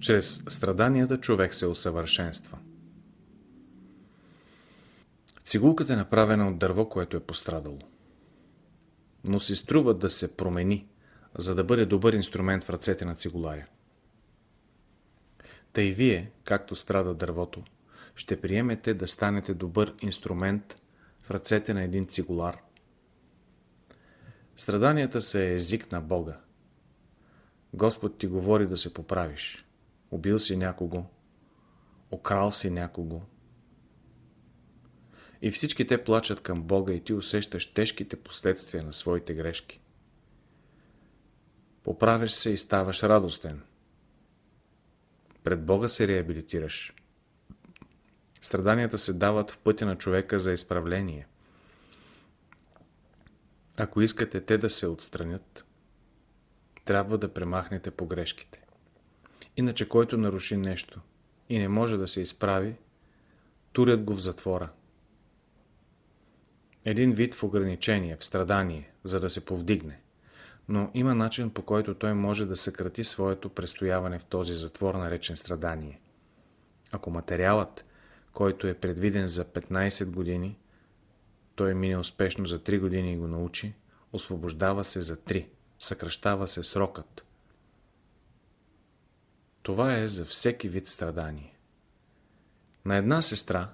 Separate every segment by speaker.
Speaker 1: Чрез страданията човек се усъвършенства. Цигулката е направена от дърво, което е пострадало. Но си струва да се промени, за да бъде добър инструмент в ръцете на цигуларя. И вие, както страда дървото, ще приемете да станете добър инструмент в ръцете на един цигулар. Страданията са език на Бога. Господ ти говори да се поправиш. Убил си някого, окрал си някого. И всички те плачат към Бога и ти усещаш тежките последствия на своите грешки. Поправиш се и ставаш радостен. Пред Бога се реабилитираш. Страданията се дават в пътя на човека за изправление. Ако искате те да се отстранят, трябва да премахнете погрешките. Иначе който наруши нещо и не може да се изправи, турят го в затвора. Един вид в ограничение, в страдание, за да се повдигне. Но има начин по който той може да съкрати своето престояване в този затвор, наречен страдание. Ако материалът, който е предвиден за 15 години, той мине успешно за 3 години и го научи, освобождава се за 3, съкръщава се срокът. Това е за всеки вид страдание. На една сестра,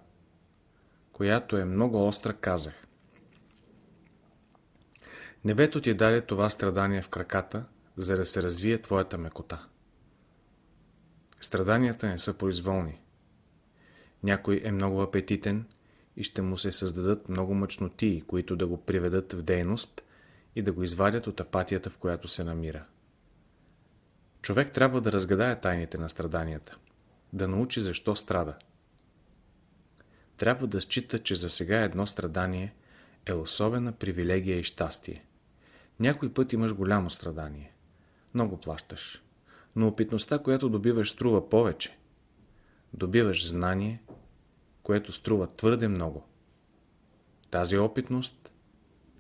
Speaker 1: която е много остра, казах Небето ти даде това страдание в краката, за да се развие твоята мекота. Страданията не са произволни. Някой е много апетитен и ще му се създадат много мъчноти, които да го приведат в дейност и да го извадят от апатията, в която се намира. Човек трябва да разгадае тайните на страданията, да научи защо страда. Трябва да счита, че за сега едно страдание е особена привилегия и щастие. Някой път имаш голямо страдание. Много плащаш. Но опитността, която добиваш, струва повече. Добиваш знание, което струва твърде много. Тази опитност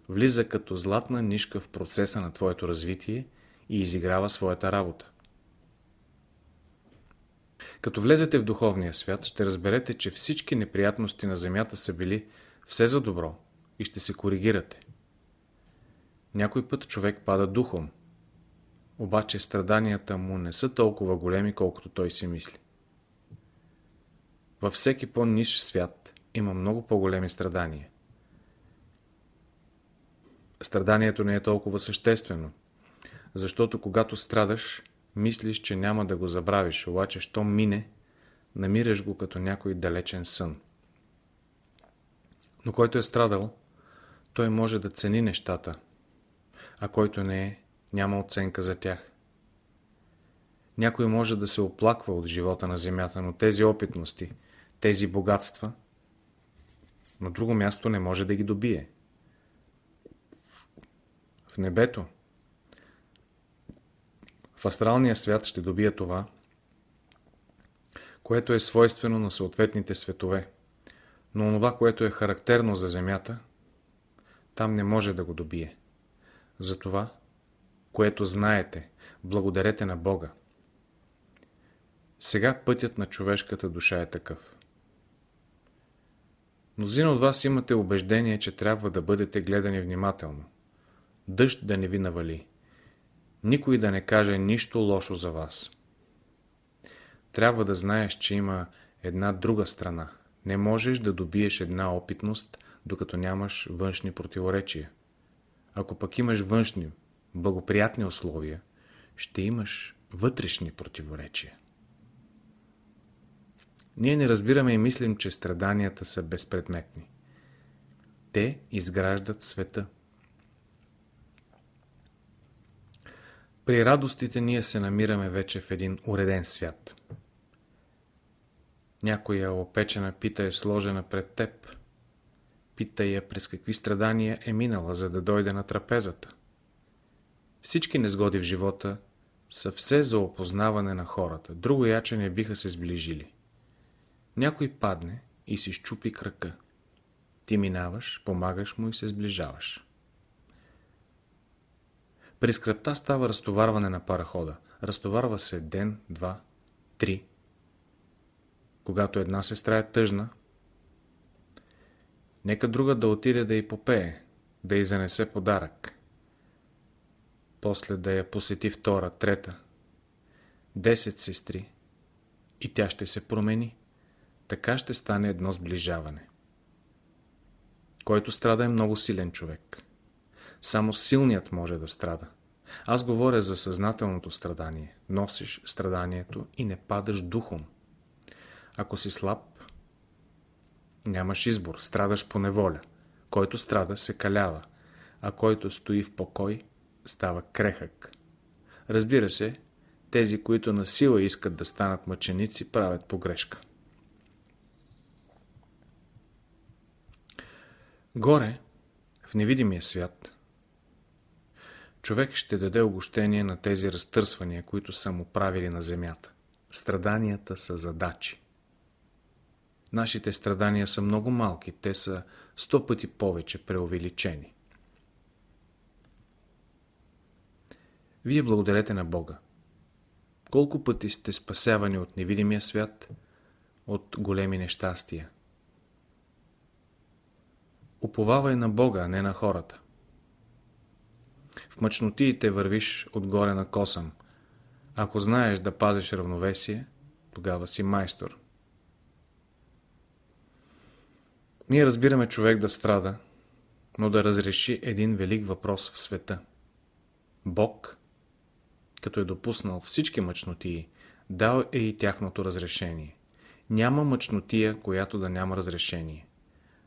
Speaker 1: влиза като златна нишка в процеса на твоето развитие и изиграва своята работа. Като влезете в духовния свят, ще разберете, че всички неприятности на земята са били все за добро и ще се коригирате. Някой път човек пада духом, обаче страданията му не са толкова големи, колкото той си мисли. Във всеки по-ниш свят има много по-големи страдания. Страданието не е толкова съществено, защото когато страдаш, мислиш, че няма да го забравиш, обаче, що мине, намираш го като някой далечен сън. Но който е страдал, той може да цени нещата, а който не е, няма оценка за тях. Някой може да се оплаква от живота на земята, но тези опитности, тези богатства, на друго място не може да ги добие. В небето, в астралния свят ще добие това, което е свойствено на съответните светове, но това, което е характерно за Земята, там не може да го добие. За това, което знаете, благодарете на Бога. Сега пътят на човешката душа е такъв. Мнозина от вас имате убеждение, че трябва да бъдете гледани внимателно. Дъжд да не ви навали. Никой да не каже нищо лошо за вас. Трябва да знаеш, че има една друга страна. Не можеш да добиеш една опитност, докато нямаш външни противоречия. Ако пък имаш външни, благоприятни условия, ще имаш вътрешни противоречия. Ние не разбираме и мислим, че страданията са безпредметни. Те изграждат света. При радостите ние се намираме вече в един уреден свят. Някоя опечена пита е сложена пред теб – Пита я през какви страдания е минала, за да дойде на трапезата. Всички незгоди в живота са все за опознаване на хората. Друго яче не биха се сближили. Някой падне и си щупи крака. Ти минаваш, помагаш му и се сближаваш. При скръпта става разтоварване на парахода. Разтоварва се ден, два, 3. Когато една сестра е тъжна, нека друга да отиде да й попее, да й занесе подарък. После да я посети втора, трета, десет сестри и тя ще се промени. Така ще стане едно сближаване. Който страда е много силен човек. Само силният може да страда. Аз говоря за съзнателното страдание. Носиш страданието и не падаш духом. Ако си слаб, нямаш избор, страдаш по неволя. Който страда, се калява, а който стои в покой, става крехък. Разбира се, тези, които на сила искат да станат мъченици, правят погрешка. Горе, в невидимия свят, човек ще даде огощение на тези разтърсвания, които са му правили на земята. Страданията са задачи. Нашите страдания са много малки, те са сто пъти повече преувеличени. Вие благодарете на Бога. Колко пъти сте спасявани от невидимия свят, от големи нещастия? Уповавай на Бога, а не на хората. В мъчнотиите вървиш отгоре на косъм. Ако знаеш да пазиш равновесие, тогава си майстор. Ние разбираме човек да страда, но да разреши един велик въпрос в света. Бог, като е допуснал всички мъчнотии, дал е и тяхното разрешение. Няма мъчнотия, която да няма разрешение.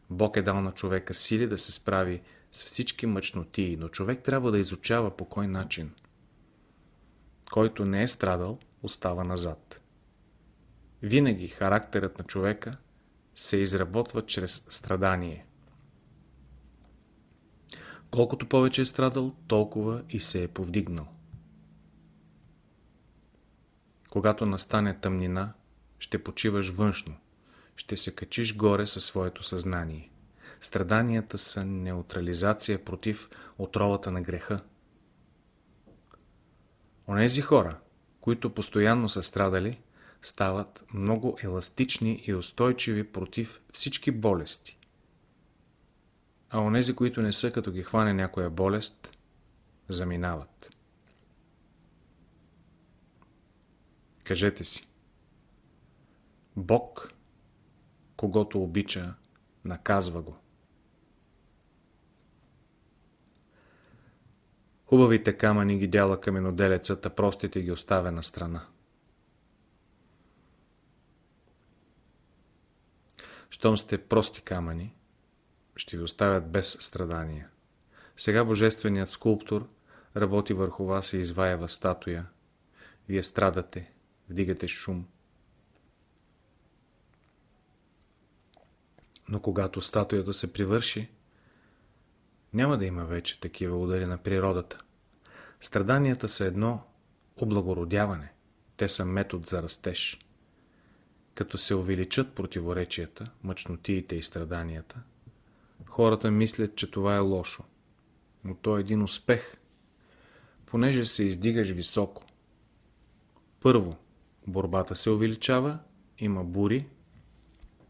Speaker 1: Бог е дал на човека сили да се справи с всички мъчнотии, но човек трябва да изучава по кой начин. Който не е страдал, остава назад. Винаги характерът на човека се изработва чрез страдание. Колкото повече е страдал, толкова и се е повдигнал. Когато настане тъмнина, ще почиваш външно, ще се качиш горе със своето съзнание. Страданията са неутрализация против отровата на греха. Онези хора, които постоянно са страдали, стават много еластични и устойчиви против всички болести. А онези, които не са, като ги хване някоя болест, заминават. Кажете си. Бог, когато обича, наказва го. Хубавите камъни ги дяла каменоделецът, а простите ги оставя на страна. Щом сте прости камъни, ще ви оставят без страдания. Сега божественият скулптор работи върху вас и изваява статуя. Вие страдате, вдигате шум. Но когато статуята се привърши, няма да има вече такива удари на природата. Страданията са едно облагородяване. Те са метод за растеж. Като се увеличат противоречията, мъчнотиите и страданията, хората мислят, че това е лошо. Но то е един успех, понеже се издигаш високо. Първо, борбата се увеличава, има бури,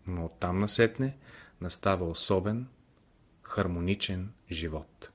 Speaker 1: но оттам насетне настава особен, хармоничен живот.